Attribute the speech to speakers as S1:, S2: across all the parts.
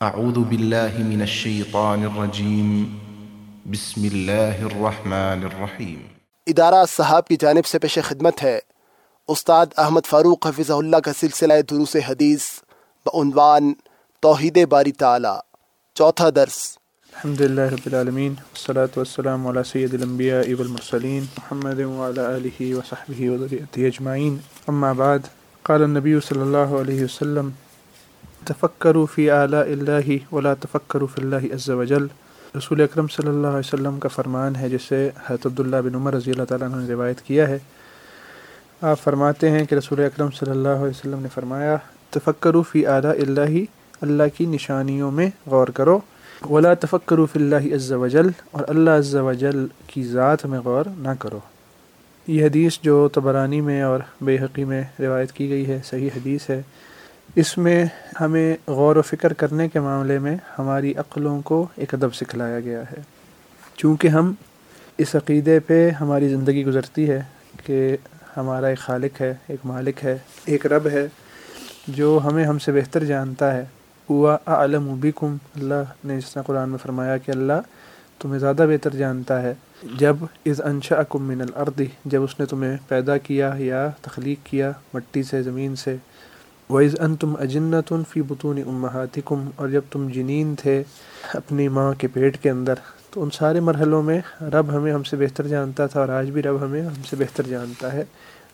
S1: اعوذ باللہ من الشیطان الرجیم بسم اللہ الرحمن الرحیم
S2: ادارہ صاحب کی جانب سے پیش خدمت ہے۔ استاد احمد فاروق حفظ اللہ کا سلسلہ دروس حدیث بعنوان توحید باری تعالی چوتھا درس۔
S3: الحمد للہ رب العالمین والصلاة والسلام علی سید الانبیاء والمرسلین محمد وعلى آلہ وصحبہ وذریعہ اجمعین۔ اما بعد قال النبی صلی اللہ علیہ وسلم تفکروا فی آلاء اللہ ولا تفکروا فی اللہ عز وجل۔ رسول اکرم صلی اللہ علیہ وسلم کا فرمان ہے، جسے حضرت عبداللہ بن عمر رضی اللہ تعالیٰ عنہ نے روایت کیا ہے۔ آپ فرماتے ہیں کہ رسول اکرم صلی اللہ علیہ وسلم نے فرمایا، تفکروا فی آلاء اللہ اللہ کی نشانیوں میں غور کرو۔ ولا تفکر فی اللہ عز وجل، اور اللہ عز وجل کی ذات میں غور نہ کرو۔ یہ حدیث جو تبرانی میں اور بے حقی میں روایت کی گئی ہے، صحیح حدیث ہے۔ اس میں ہمیں غور و فکر کرنے کے معاملے میں ہماری عقلوں کو ایک ادب سکھلایا گیا ہے۔ چونکہ ہم اس عقیدے پہ ہماری زندگی گزرتی ہے کہ ہمارا ایک خالق ہے، ایک مالک ہے، ایک رب ہے، جو ہمیں ہم سے بہتر جانتا ہے۔ ہوا عالم بکم، اللہ نے جس طرح قرآن میں فرمایا کہ اللہ تمہیں زیادہ بہتر جانتا ہے۔ جب از انشا من الارض، جب اس نے تمہیں پیدا کیا یا تخلیق کیا مٹی سے، زمین سے وعز ان تم اجنت فی بطون امہاتکم اور جب تم جنین تھے اپنی ماں کے پیٹ کے اندر، تو ان سارے مرحلوں میں رب ہمیں ہم سے بہتر جانتا تھا اور آج بھی رب ہمیں ہم سے بہتر جانتا ہے۔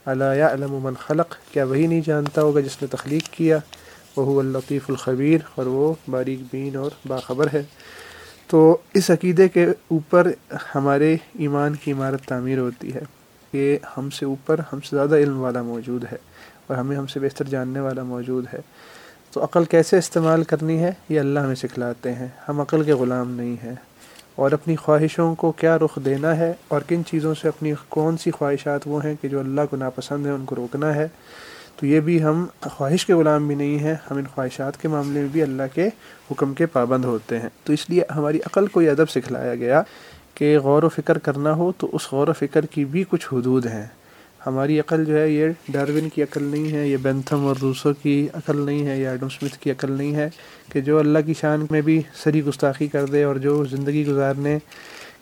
S3: اللہ علم من خلق؟ کیا وہی نہیں جانتا ہوگا جس نے تخلیق کیا؟ وہ اللطیف الخبیر اور وہ باریک بین اور باخبر ہے۔ تو اس عقیدے کے اوپر ہمارے ایمان کی عمارت تعمیر ہوتی ہے کہ ہم سے اوپر، ہم سے زیادہ علم والا موجود ہے۔ اور ہمیں ہم سے بہتر جاننے والا موجود ہے۔ تو عقل کیسے استعمال کرنی ہے؟ یہ اللہ ہمیں سکھلاتے ہیں۔ ہم عقل کے غلام نہیں ہیں۔ اور اپنی خواہشوں کو کیا رخ دینا ہے؟ اور کن چیزوں سے اپنی کون سی خواہشات وہ ہیں کہ جو اللہ کو ناپسند ہیں ان کو روکنا ہے؟ تو یہ بھی ہم خواہش کے غلام بھی نہیں ہیں، ہم ان خواہشات کے معاملے میں بھی اللہ کے حکم کے پابند ہوتے ہیں۔ تو اس لیے ہماری عقل کو یہ ادب سکھلایا گیا کہ غور و فکر کرنا ہو تو اس غور و فکر کی بھی کچھ حدود ہیں۔ ہماری عقل جو ہے یہ ڈاروین کی عقل نہیں ہے، یہ بینتھم اور روسو کی عقل نہیں ہے، یا ایڈم اسمتھ کی عقل نہیں ہے کہ جو اللہ کی شان میں بھی سری گستاخی کر دے اور جو زندگی گزارنے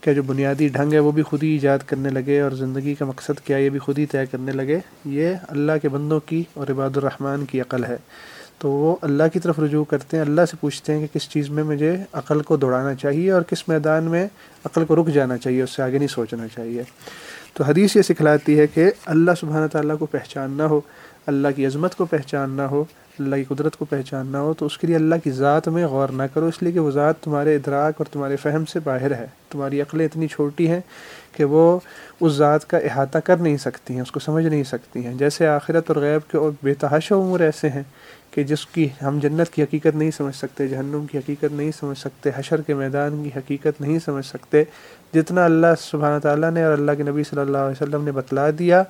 S3: کا جو بنیادی ڈھنگ ہے وہ بھی خود ہی ایجاد کرنے لگے اور زندگی کا مقصد کیا یہ بھی خود ہی طے کرنے لگے۔ یہ اللہ کے بندوں کی اور عباد الرحمن کی عقل ہے۔ تو وہ اللہ کی طرف رجوع کرتے ہیں، اللہ سے پوچھتے ہیں کہ کس چیز میں مجھے عقل کو دوڑانا چاہیے اور کس میدان میں عقل کو رک جانا چاہیے، اس سے آگے نہیں سوچنا چاہیے۔ تو حدیث یہ سکھلاتی ہے کہ اللہ سبحانہ تعالیٰ کو پہچاننا ہو، اللہ کی عظمت کو پہچاننا ہو، اللہ کی قدرت کو پہچاننا ہو، تو اس کے لیے اللہ کی ذات میں غور نہ کرو۔ اس لیے کہ وہ ذات تمہارے ادراک اور تمہارے فہم سے باہر ہے۔ تمہاری عقلیں اتنی چھوٹی ہیں کہ وہ اس ذات کا احاطہ کر نہیں سکتی ہیں، اس کو سمجھ نہیں سکتی ہیں۔ جیسے آخرت اور غیب کے اور بے تحاشا امور ایسے ہیں کہ جس کی ہم جنت کی حقیقت نہیں سمجھ سکتے، جہنم کی حقیقت نہیں سمجھ سکتے، حشر کے میدان کی حقیقت نہیں سمجھ سکتے، جتنا اللہ سبحانہ تعالیٰ نے اور اللہ کے نبی صلی اللہ علیہ وسلم نے بتلا دیا،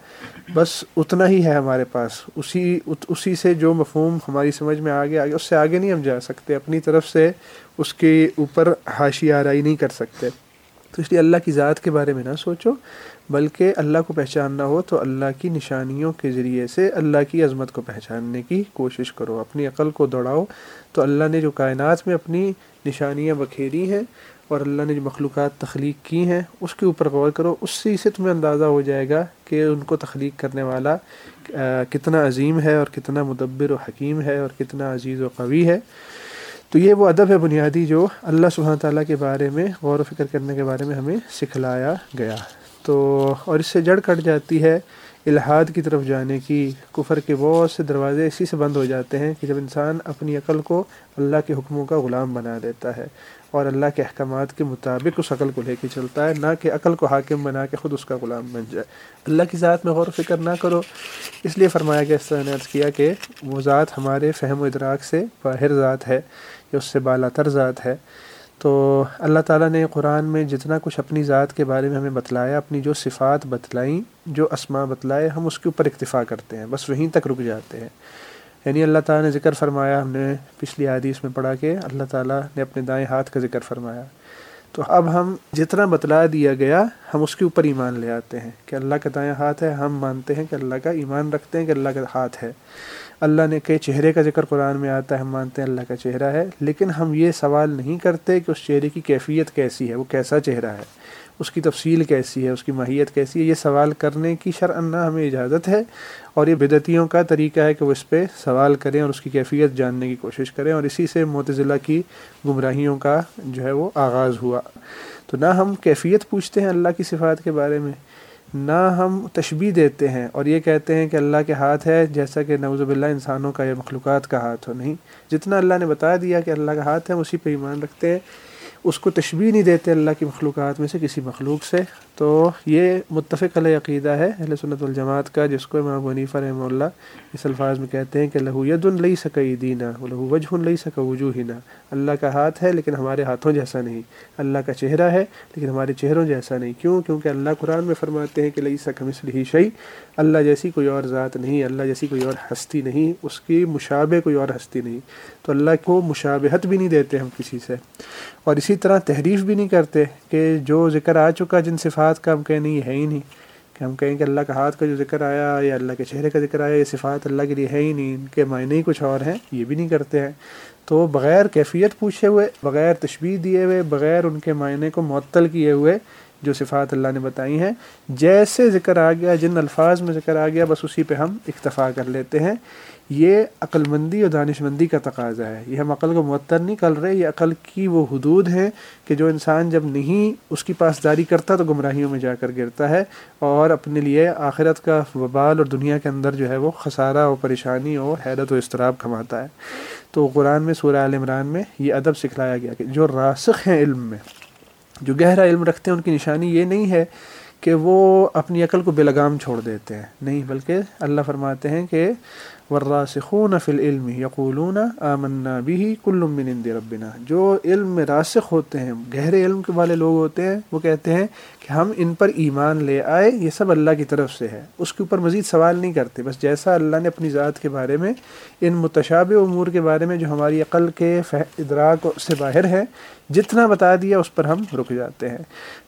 S3: بس اتنا ہی ہے ہمارے پاس۔ اسی اسی سے جو مفہوم ہماری سمجھ میں آگے آگے اس سے آگے نہیں ہم جا سکتے، اپنی طرف سے اس کے اوپر حاشی آرائی نہیں کر سکتے۔ تو اس لیے اللہ کی ذات کے بارے میں نہ سوچو، بلکہ اللہ کو پہچاننا ہو تو اللہ کی نشانیوں کے ذریعے سے اللہ کی عظمت کو پہچاننے کی کوشش کرو، اپنی عقل کو دوڑاؤ۔ تو اللہ نے جو کائنات میں اپنی نشانیاں بکھیری ہیں اور اللہ نے جو مخلوقات تخلیق کی ہیں، اس کے اوپر غور کرو، اس سے اسے تمہیں اندازہ ہو جائے گا کہ ان کو تخلیق کرنے والا کتنا عظیم ہے اور کتنا مدبر و حکیم ہے اور کتنا عزیز و قوی ہے۔ تو یہ وہ ادب ہے بنیادی جو اللہ سبحانہ تعالیٰ کے بارے میں غور و فکر کرنے کے بارے میں ہمیں سکھلایا گیا۔ تو اور اس سے جڑ کٹ جاتی ہے الحاد کی طرف جانے کی، کفر کے بہت سے دروازے اسی سے بند ہو جاتے ہیں کہ جب انسان اپنی عقل کو اللہ کے حکموں کا غلام بنا دیتا ہے اور اللہ کے احکامات کے مطابق اس عقل کو لے کے چلتا ہے، نہ کہ عقل کو حاکم بنا کے خود اس کا غلام بن جائے۔ اللہ کی ذات میں غور و فکر نہ کرو۔ اس لیے فرمایا گیا، اس طرح نے عرض کیا کہ وہ ذات ہمارے فہم و ادراک سے باہر ذات ہے۔ یا اس سے بالا تر ذات ہے۔ تو اللہ تعالیٰ نے قرآن میں جتنا کچھ اپنی ذات کے بارے میں ہمیں بتلایا، اپنی جو صفات بتلائیں، جو اسما بتلائے، ہم اس کے اوپر اکتفا کرتے ہیں، بس وہیں تک رک جاتے ہیں۔ یعنی اللہ تعالیٰ نے ذکر فرمایا، ہم نے پچھلی حدیث میں پڑھا کہ اللہ تعالیٰ نے اپنے دائیں ہاتھ کا ذکر فرمایا۔ تو اب ہم جتنا بتلا دیا گیا، ہم اس کے اوپر ایمان لے آتے ہیں کہ اللہ کا دائیں ہاتھ ہے، ہم مانتے ہیں کہ اللہ کا ایمان رکھتے ہیں، کہ اللہ کا ہاتھ ہے۔ اللہ نے کے چہرے کا ذکر قرآن میں آتا ہے، ہم مانتے ہیں اللہ کا چہرہ ہے، لیکن ہم یہ سوال نہیں کرتے کہ اس چہرے کی کیفیت کیسی ہے، وہ کیسا چہرہ ہے، اس کی تفصیل کیسی ہے، اس کی ماہیت کیسی ہے، یہ سوال کرنے کی شرعنا ہمیں اجازت ہے اور یہ بدعتیوں کا طریقہ ہے کہ وہ اس پہ سوال کریں اور اس کی کیفیت جاننے کی کوشش کریں اور اسی سے معتزلہ کی گمراہیوں کا جو ہے وہ آغاز ہوا۔ تو نہ ہم کیفیت پوچھتے ہیں اللہ کی صفات کے بارے میں نہ ہم تشبیح دیتے ہیں اور یہ کہتے ہیں کہ اللہ کے ہاتھ ہے، جیسا کہ نوز باللہ انسانوں کا یا مخلوقات کا ہاتھ ہو، نہیں۔ جتنا اللہ نے بتا دیا کہ اللہ کا ہاتھ ہے اسی پہ ایمان رکھتے ہیں۔ اس کو تشبیح نہیں دیتے اللہ کی مخلوقات میں سے کسی مخلوق سے۔ تو یہ متفق علیہ عقیدہ ہے، اہل سنت الجماعت کا، جس کو امام ونیفہ رحمہ اللہ اس الفاظ میں کہتے ہیں کہ لہو ید لئی سکئی دینا لہو وجہ لئی سکا وجوہنا۔ اللہ کا ہاتھ ہے لیکن ہمارے ہاتھوں جیسا نہیں۔ اللہ کا چہرہ ہے لیکن ہمارے چہروں جیسا نہیں۔ کیوں؟ کیونکہ اللہ قرآن میں فرماتے ہیں کہ لئی سکم اس لیے شعی اللہ جیسی کوئی اور ذات نہیں، اللہ جیسی کوئی اور ہستی نہیں، اس کی مشابہ کوئی اور ہستی نہیں۔ تو اللہ کو مشابہت بھی نہیں دیتے ہم کسی سے۔ اور اسی طرح تحریف بھی نہیں کرتے کہ جو ذکر آ چکا جن صفات کا ہم کہیں نہیں ہے ہی نہیں۔ کہ ہم کہیں کہ اللہ کا ہاتھ کا جو ذکر آیا یا اللہ کے چہرے کا ذکر آیا، یہ صفات اللہ کے لیے ہے ہی نہیں۔ ان کے معنی ہی کچھ اور ہیں، یہ بھی نہیں کرتے ہیں۔ تو بغیر کیفیت پوچھے ہوئے، بغیر تشبیح دیے ہوئے، بغیر ان کے معنی کو معطل کیے ہوئے جو صفات اللہ نے بتائی ہیں، جیسے ذکر آ گیا، جن الفاظ میں ذکر آ گیا، بس اسی پہ ہم اکتفا کر لیتے ہیں۔ یہ عقل مندی اور دانش مندی کا تقاضا ہے۔ یہ ہم عقل کو معطر نہیں کر رہے، یہ عقل کی وہ حدود ہیں کہ جو انسان جب نہیں اس کی پاسداری کرتا تو گمراہیوں میں جا کر گرتا ہے اور اپنے لیے آخرت کا وبال اور دنیا کے اندر جو ہے وہ خسارہ اور پریشانی اور حیرت و اضطراب کماتا ہے۔ تو قرآن میں، سورہ عال عمران میں یہ ادب سکھلایا گیا کہ جو راسخ ہیں علم میں، جو گہرا علم رکھتے ہیں، ان کی نشانی یہ نہیں ہے کہ وہ اپنی عقل کو بے لگام چھوڑ دیتے ہیں۔ نہیں، بلکہ اللہ فرماتے ہیں کہ والراسخون فی العلم یقولون آمنا به کل من عند ربنا۔ جو علم میں راسخ ہوتے ہیں، گہرے علم کے والے لوگ ہوتے ہیں، وہ کہتے ہیں کہ ہم ان پر ایمان لے آئے، یہ سب اللہ کی طرف سے ہے۔ اس کے اوپر مزید سوال نہیں کرتے، بس جیسا اللہ نے اپنی ذات کے بارے میں، ان متشاب امور کے بارے میں جو ہماری عقل کے ادراک سے باہر ہے جتنا بتا دیا اس پر ہم رک جاتے ہیں۔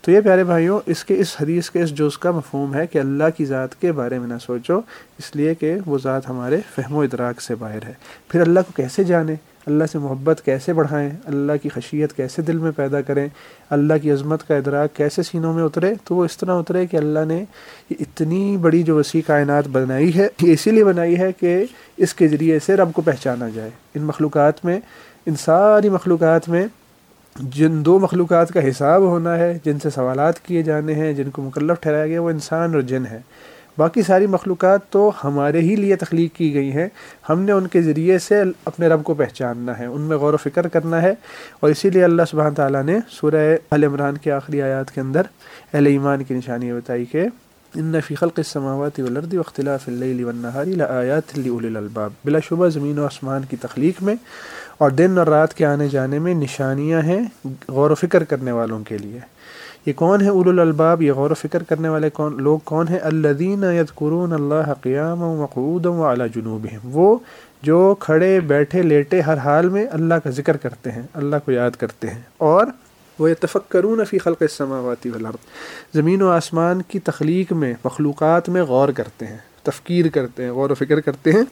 S3: تو یہ پیارے بھائیوں، اس کے، اس حدیث کے، اس جز کا مفہوم ہے کہ اللہ کی ذات کے بارے میں نہ سوچو، اس لیے کہ وہ ذات ہمارے فہم و ادراک سے باہر ہے۔ پھر اللہ کو کیسے جانیں؟ اللہ سے محبت کیسے بڑھائیں؟ اللہ کی خشیت کیسے دل میں پیدا کریں؟ اللہ کی عظمت کا ادراک کیسے سینوں میں اترے؟ تو وہ اس طرح اترے کہ اللہ نے یہ اتنی بڑی جو وسیع کائنات بنائی ہے، یہ اسی لیے بنائی ہے کہ اس کے ذریعے سے رب کو پہچانا جائے۔ ان مخلوقات میں، ان ساری مخلوقات میں جن دو مخلوقات کا حساب ہونا ہے، جن سے سوالات کیے جانے ہیں، جن کو مکلف ٹھہرایا گیا، وہ انسان اور جن ہے باقی ساری مخلوقات تو ہمارے ہی لیے تخلیق کی گئی ہیں۔ ہم نے ان کے ذریعے سے اپنے رب کو پہچاننا ہے، ان میں غور و فکر کرنا ہے۔ اور اسی لیے اللہ سبحانہ تعالیٰ نے سورہ عل عمران کے آخری آیات کے اندر اہل ایمان کی نشانی بتائی کہ ان فی خلق السماوات والارض واختلاف اللیل والنہار لآیات لاولی الالباب بلا شبہ زمین و آسمان کی تخلیق میں اور دن اور رات کے آنے جانے میں نشانیاں ہیں غور و فکر کرنے والوں کے لیے. یہ کون ہے اول الالباب یہ غور و فکر کرنے والے کون لوگ کون ہیں؟ الدین یذکرون اللہ قیام و مقعود و اعلیٰ جنوب وہ جو کھڑے بیٹھے لیٹے ہر حال میں اللہ کا ذکر کرتے ہیں، اللہ کو یاد کرتے ہیں اور وہ اتفکرون فی خلق السماوات والارض زمین و آسمان کی تخلیق میں مخلوقات میں غور کرتے ہیں، تفکیر کرتے ہیں، غور و فکر کرتے ہیں۔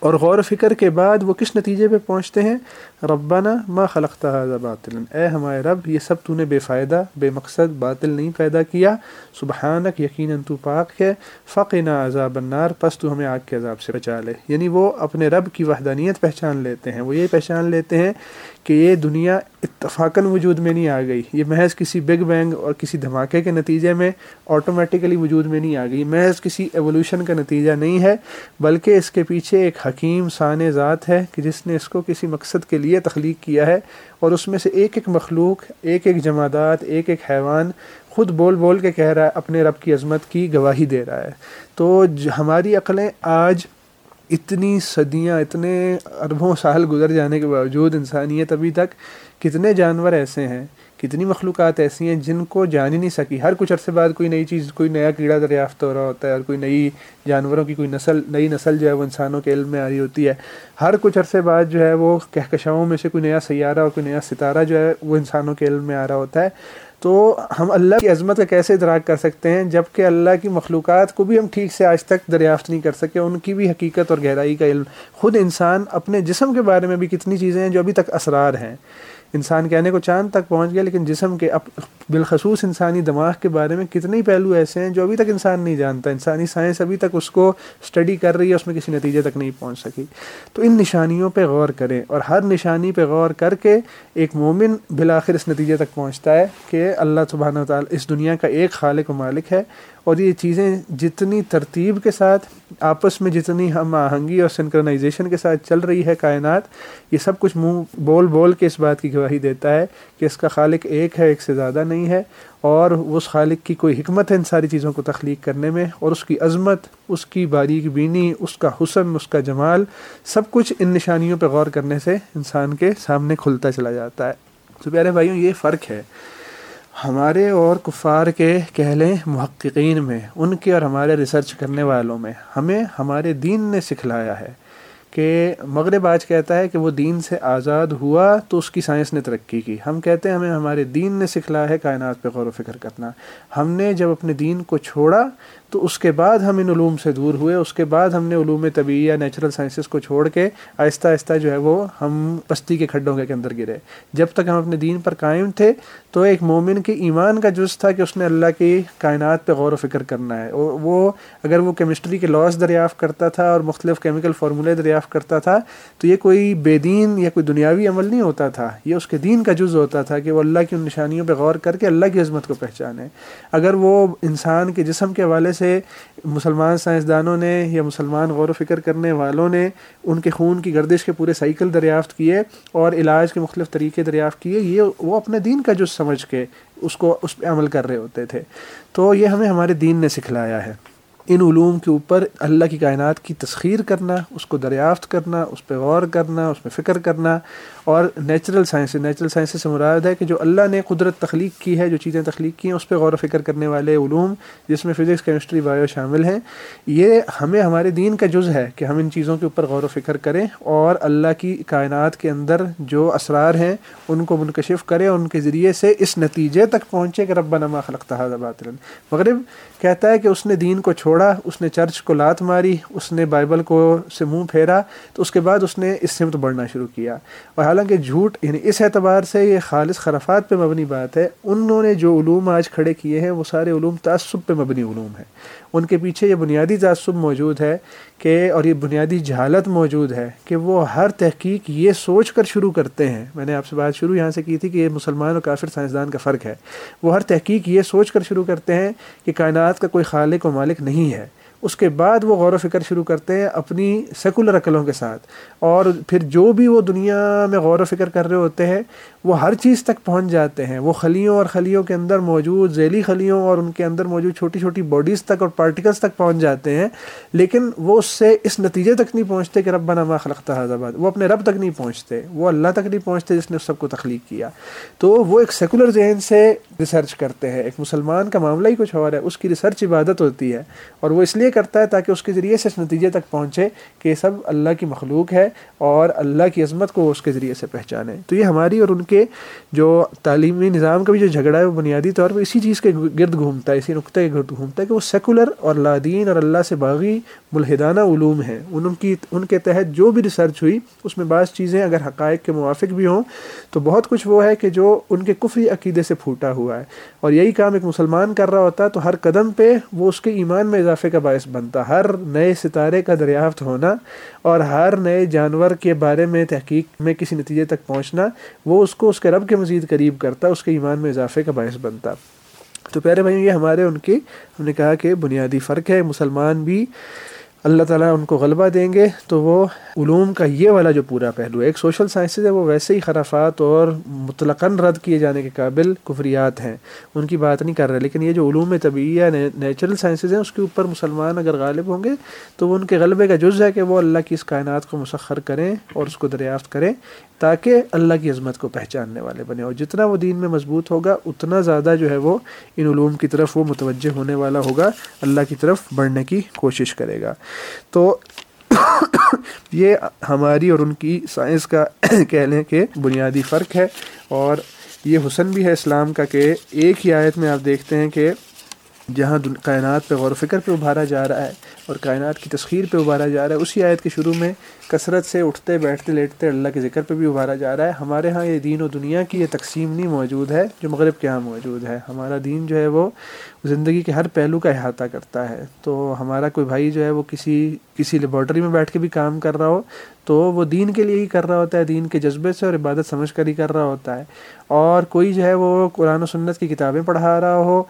S3: اور غور و فکر کے بعد وہ کس نتیجے پہ پہنچتے ہیں؟ ربنا ما خلقتا هذا باطلا۔ اے ہمارے رب، یہ سب تو نے بے فائدہ، بے مقصد باطل نہیں پیدا کیا۔ سبحانک، یقیناً تو پاک ہے۔ فقنا عذاب النار، پس تو ہمیں آگ کے عذاب سے بچا لے۔ یعنی وہ اپنے رب کی وحدانیت پہچان لیتے ہیں۔ وہ یہ پہچان لیتے ہیں کہ یہ دنیا اتفاقاً وجود میں نہیں آ گئی۔ یہ محض کسی بگ بینگ اور کسی دھماکے کے نتیجے میں آٹومیٹیکلی وجود میں نہیں آ گئی۔ محض کسی ایولیوشن کا نتیجہ نہیں ہے، بلکہ اس کے پیچھے ایک حکیم سان ذات ہے کہ جس نے اس کو کسی مقصد کے لیے تخلیق کیا ہے اور اس میں سے ایک ایک مخلوق، ایک ایک جمادات، ایک ایک حیوان خود بول بول کے کہہ رہا ہے، اپنے رب کی عظمت کی گواہی دے رہا ہے۔ تو ہماری عقلیں آج اتنی صدیاں، اتنے اربوں سال گزر جانے کے باوجود انسانیت ابھی تک کتنے جانور ایسے ہیں، کتنی مخلوقات ایسی ہیں جن کو جان ہی نہیں سکی۔ ہر کچھ عرصے بعد کوئی نئی چیز، کوئی نیا کیڑا دریافت ہو رہا ہوتا ہے اور کوئی نئی جانوروں کی کوئی نسل، نئی نسل جو ہے، وہ انسانوں کے علم میں آ رہی ہوتی ہے۔ ہر کچھ عرصے بعد جو ہے، وہ کہکشاؤں میں سے کوئی نیا سیارہ اور کوئی نیا ستارہ جو ہے، وہ انسانوں کے علم میں آ رہا ہوتا ہے۔ تو ہم اللہ کی عظمت کا کیسے ادراک کر سکتے ہیں جبکہ اللہ کی مخلوقات کو بھی ہم ٹھیک سے آج تک دریافت نہیں کر سکے، ان کی بھی حقیقت اور گہرائی کا علم۔ خود انسان اپنے جسم کے بارے میں بھی کتنی چیزیں ہیں جو ابھی تک اسرار ہیں۔ انسان کہنے کو چاند تک پہنچ گیا، لیکن جسم کے بالخصوص انسانی دماغ کے بارے میں کتنے پہلو ایسے ہیں جو ابھی تک انسان نہیں جانتا۔ انسانی سائنس ابھی تک اس کو اسٹڈی کر رہی ہے، اس میں کسی نتیجے تک نہیں پہنچ سکی۔ تو ان نشانیوں پہ غور کریں اور ہر نشانی پہ غور کر کے ایک مومن بالآخر اس نتیجے تک پہنچتا ہے کہ اللہ سبحانہ و تعالیٰ اس دنیا کا ایک خالق و مالک ہے۔ اور یہ چیزیں جتنی ترتیب کے ساتھ، آپس میں جتنی ہم آہنگی اور سنکرنائزیشن کے ساتھ چل رہی ہے کائنات، یہ سب کچھ منہ بول بول کے اس بات کی گواہی دیتا ہے کہ اس کا خالق ایک ہے، ایک سے زیادہ نہیں ہے، اور اس خالق کی کوئی حکمت ہے ان ساری چیزوں کو تخلیق کرنے میں، اور اس کی عظمت، اس کی باریک بینی، اس کا حسن، اس کا جمال، سب کچھ ان نشانیوں پہ غور کرنے سے انسان کے سامنے کھلتا چلا جاتا ہے۔ تو پیارے بھائیوں، یہ فرق ہے۔ ہمارے اور کفار کے کہلیں محققین میں، ان کے اور ہمارے ریسرچ کرنے والوں میں، ہمیں ہمارے دین نے سکھلایا ہے۔ کہ مغرب آج کہتا ہے کہ وہ دین سے آزاد ہوا تو اس کی سائنس نے ترقی کی۔ ہم کہتے ہیں ہمیں ہمارے دین نے سکھلایا ہے کائنات پہ غور و فکر کرنا۔ ہم نے جب اپنے دین کو چھوڑا تو اس کے بعد ہم ان علوم سے دور ہوئے۔ اس کے بعد ہم نے علوم طبی یا نیچرل سائنسز کو چھوڑ کے آہستہ آہستہ جو ہے وہ ہم پستی کے کھڈوں کے اندر گرے۔ جب تک ہم اپنے دین پر قائم تھے تو ایک مومن کے ایمان کا جز تھا کہ اس نے اللہ کی کائنات پہ غور و فکر کرنا ہے۔ وہ اگر وہ کیمسٹری کے لاس دریافت کرتا تھا اور مختلف کیمیکل فارمولے دریافت کرتا تھا، تو یہ کوئی بے دین یا کوئی دنیاوی عمل نہیں ہوتا تھا، یہ اس کے دین کا جز ہوتا تھا کہ وہ اللہ کی ان نشانیوں پہ غور کر کے اللہ کی عظمت کو پہچانے۔ اگر وہ انسان کے جسم کے حوالے سے مسلمان سائنسدانوں نے یا مسلمان غور و فکر کرنے والوں نے ان کے خون کی گردش کے پورے سائیکل دریافت کیے اور علاج کے مختلف طریقے دریافت کیے، یہ وہ اپنے دین کا جو سمجھ کے اس کو، اس پہ عمل کر رہے ہوتے تھے۔ تو یہ ہمیں ہمارے دین نے سکھلایا ہے۔ ان علوم کے اوپر اللہ کی کائنات کی تسخیر کرنا، اس کو دریافت کرنا، اس پہ غور کرنا، اس میں فکر کرنا اور نیچرل سائنس نیچرل سائنس سے مراد ہے کہ جو اللہ نے قدرت تخلیق کی ہے، جو چیزیں تخلیق کی ہیں، اس پہ غور و فکر کرنے والے علوم جس میں فزکس کیمسٹری بایو شامل ہیں، یہ ہمیں ہمارے دین کا جز ہے کہ ہم ان چیزوں کے اوپر غور و فکر کریں اور اللہ کی کائنات کے اندر جو اسرار ہیں، ان کو منکشف کریں اور ان کے ذریعے سے اس نتیجے تک پہنچے کہ رب نما خلق باطل مغرب کہتا ہے کہ اس نے دین کو چھوڑا، اس نے چرچ کو لات ماری، اس نے بائبل کو سے منہ پھیرا، تو اس کے بعد اس نے اس سمت بڑھنا شروع کیا۔ اور حالانکہ جھوٹ یعنی اس اعتبار سے یہ خالص خرافات پہ مبنی بات ہے، انہوں نے جو علوم آج کھڑے کیے ہیں، وہ سارے علوم تعصب پہ مبنی علوم ہیں۔ ان کے پیچھے یہ بنیادی تعصب موجود ہے کہ، اور یہ بنیادی جہالت موجود ہے کہ وہ ہر تحقیق یہ سوچ کر شروع کرتے ہیں۔ میں نے آپ سے بات شروع یہاں سے کی تھی کہ یہ مسلمان اور کافر سائنسدان کا فرق ہے۔ وہ ہر تحقیق یہ سوچ کر شروع کرتے ہیں کہ کائنات کا کوئی خالق و مالک نہیں ہے۔ اس کے بعد وہ غور و فکر شروع کرتے ہیں اپنی سیکولر عقلوں کے ساتھ۔ اور پھر جو بھی وہ دنیا میں غور و فکر کر رہے ہوتے ہیں، وہ ہر چیز تک پہنچ جاتے ہیں۔ وہ خلیوں اور خلیوں کے اندر موجود ذیلی خلیوں اور ان کے اندر موجود چھوٹی چھوٹی باڈیز تک اور پارٹیکلس تک پہنچ جاتے ہیں۔ لیکن وہ اس سے اس نتیجے تک نہیں پہنچتے کہ رب نما خلقتا حضاباد وہ اپنے رب تک نہیں پہنچتے۔ وہ اللہ تک نہیں پہنچتے جس نے اس سب کو تخلیق کیا۔ تو وہ ایک سیکولر ذہن سے ریسرچ کرتے ہیں۔ ایک مسلمان کا معاملہ ہی کچھ اور ہے۔ اس کی ریسرچ عبادت ہوتی ہے اور وہ اس لیے کرتا ہے تاکہ اس کے ذریعے سے اس نتیجے تک پہنچے کہ یہ سب اللہ کی مخلوق ہے اور اللہ کی عظمت کو اس کے ذریعے سے پہچانے۔ تو یہ ہماری اور ان کے جو تعلیمی نظام کا بھی جو جھگڑا ہے وہ بنیادی طور پر اسی چیز کے گرد گھومتا ہے، اسی نقطۂ کے گرد گھومتا ہے کہ وہ سیکولر اور لادین اور اللہ سے باغی ملحدانہ علوم ہیں۔ ان کی، ان کے تحت جو بھی ریسرچ ہوئی، اس میں بعض چیزیں اگر حقائق کے موافق بھی ہوں تو بہت کچھ وہ ہے کہ جو ان کے کفری عقیدے سے پھوٹا ہوا ہے۔ اور یہی کام ایک مسلمان کر رہا ہوتا تو ہر قدم پہ وہ اس کے ایمان میں اضافے کا باعث بنتا۔ ہر نئے ستارے کا دریافت ہونا اور ہر نئے جانور کے بارے میں تحقیق میں کسی نتیجے تک پہنچنا، وہ اس کو اس کے رب کے مزید قریب کرتا، اس کے ایمان میں اضافے کا باعث بنتا۔ تو پیارے بھائی یہ ہمارے ان کی، ہم نے کہا کہ بنیادی فرق ہے، مسلمان بھی اللہ تعالیٰ ان کو غلبہ دیں گے، تو وہ علوم کا یہ والا جو پورا پہلو ہے ایک سوشل سائنسز ہے، وہ ویسے ہی خرافات اور مطلقاً رد کیے جانے کے قابل کفریات ہیں۔ ان کی بات نہیں کر رہے، لیکن یہ جو علوم طبی نیچرل سائنسز ہیں، اس کے اوپر مسلمان اگر غالب ہوں گے، تو وہ ان کے غلبے کا جز ہے کہ وہ اللہ کی اس کائنات کو مسخر کریں اور اس کو دریافت کریں تاکہ اللہ کی عظمت کو پہچاننے والے بنے۔ اور جتنا وہ دین میں مضبوط ہوگا، اتنا زیادہ جو ہے وہ ان علوم کی طرف وہ متوجہ ہونے والا ہوگا، اللہ کی طرف بڑھنے کی کوشش کرے گا۔ تو یہ ہماری اور ان کی سائنس کا کہہ لیں کہ بنیادی فرق ہے اور یہ حسن بھی ہے اسلام کا کہ ایک ہی آیت میں آپ دیکھتے ہیں کہ جہاں کائنات پہ غور و فکر پہ ابھارا جا رہا ہے اور کائنات کی تسخیر پہ ابھارا جا رہا ہے۔ اسی آیت کے شروع میں کثرت سے اٹھتے، بیٹھتے، لیٹتے اللہ کے ذکر پہ بھی ابھارا جا رہا ہے۔ ہمارے ہاں یہ دین و دنیا کی یہ تقسیم نہیں موجود ہے، جو مغرب کے ہاں موجود ہے۔ ہمارا دین جو ہے وہ زندگی کے ہر پہلو کا احاطہ کرتا ہے۔ تو ہمارا کوئی بھائی جو ہے وہ کسی کسی لیبارٹری میں بیٹھ کے بھی کام کر رہا ہو تو وہ دین کے لیے ہی کر رہا ہوتا ہے، دین کے جذبے سے اور عبادت سمجھ کر ہی کر رہا ہوتا ہے۔ اور کوئی جو ہے وہ قرآن و سنت کی کتابیں پڑھا رہا ہو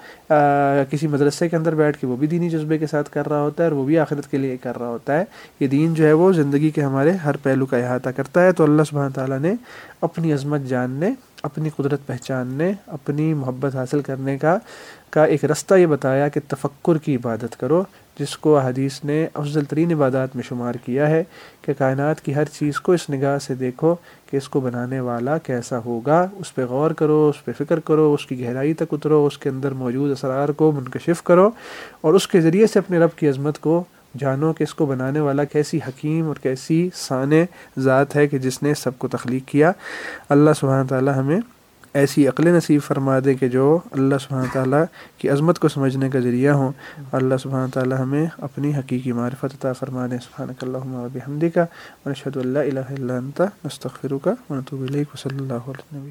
S3: کسی مدرسے کے اندر بیٹھ کے وہ بھی دینی جذبے کے ساتھ کر رہا ہوتا ہے اور وہ بھی آخرت کے لیے کر رہا ہوتا ہے۔ یہ دین جو ہے وہ زندگی کے ہمارے ہر پہلو کا احاطہ کرتا ہے۔ تو اللہ سبحانہ تعالیٰ نے اپنی عظمت جاننے، اپنی قدرت پہچاننے، اپنی محبت حاصل کرنے کا کا ایک رستہ یہ بتایا کہ تفکر کی عبادت کرو۔ جس کو حدیث نے افضل ترین عبادات میں شمار کیا ہے کہ کائنات کی ہر چیز کو اس نگاہ سے دیکھو کہ اس کو بنانے والا کیسا ہوگا، اس پہ غور کرو، اس پہ فکر کرو، اس کی گہرائی تک اترو، اس کے اندر موجود اسرار کو منکشف کرو اور اس کے ذریعے سے اپنے رب کی عظمت کو جانو کہ اس کو بنانے والا کیسی حکیم اور کیسی سان ذات ہے کہ جس نے سب کو تخلیق کیا۔ اللہ سبحانہ تعالیٰ ہمیں ایسی عقل نصیب فرما دے کہ جو اللہ سبحانہ تعالیٰ کی عظمت کو سمجھنے کا ذریعہ ہوں۔ اللہ سبحانہ تعالیٰ ہمیں اپنی حقیقی معرفت عطا فرما دے سبحانک اللہم و بحمدک، ونشہد اللہ الہ الا انت، نستغفرک ونتوب الیک صلی اللہ علیہ نبی